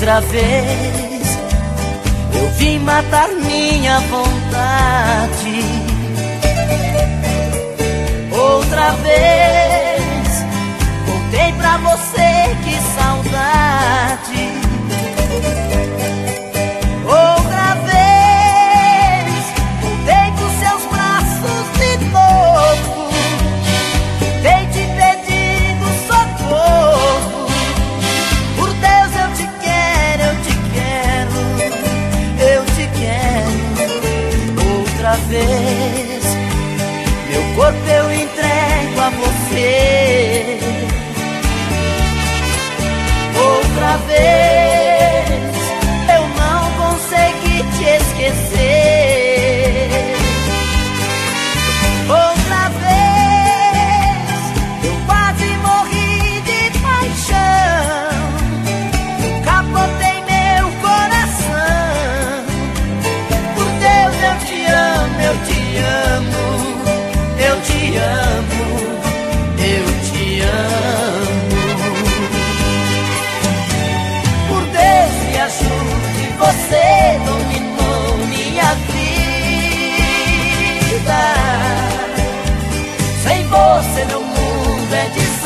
Outra vez eu vim matar minha vontade. Mundo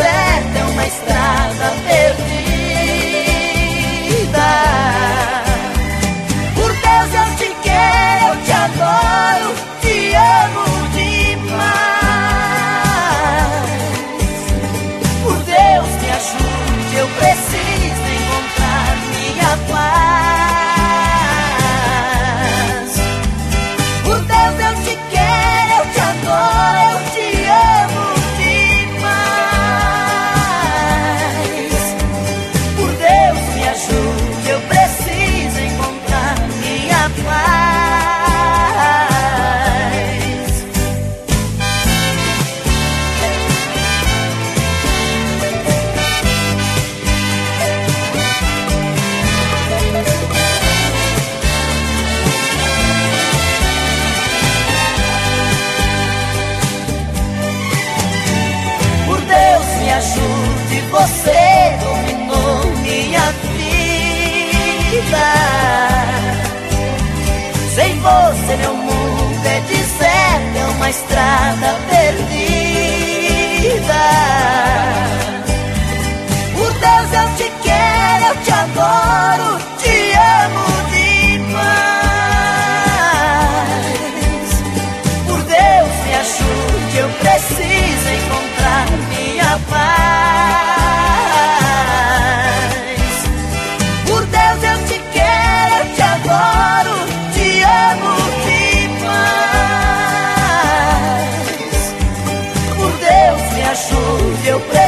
Você dominou minha vida. Sem você, meu mundo é deserto, é uma estrada perdida. Por Deus, eu te quero, eu te adoro, te amo demais. Por Deus, me ajude, eu preciso encontrar minha paz. abraço eu prego.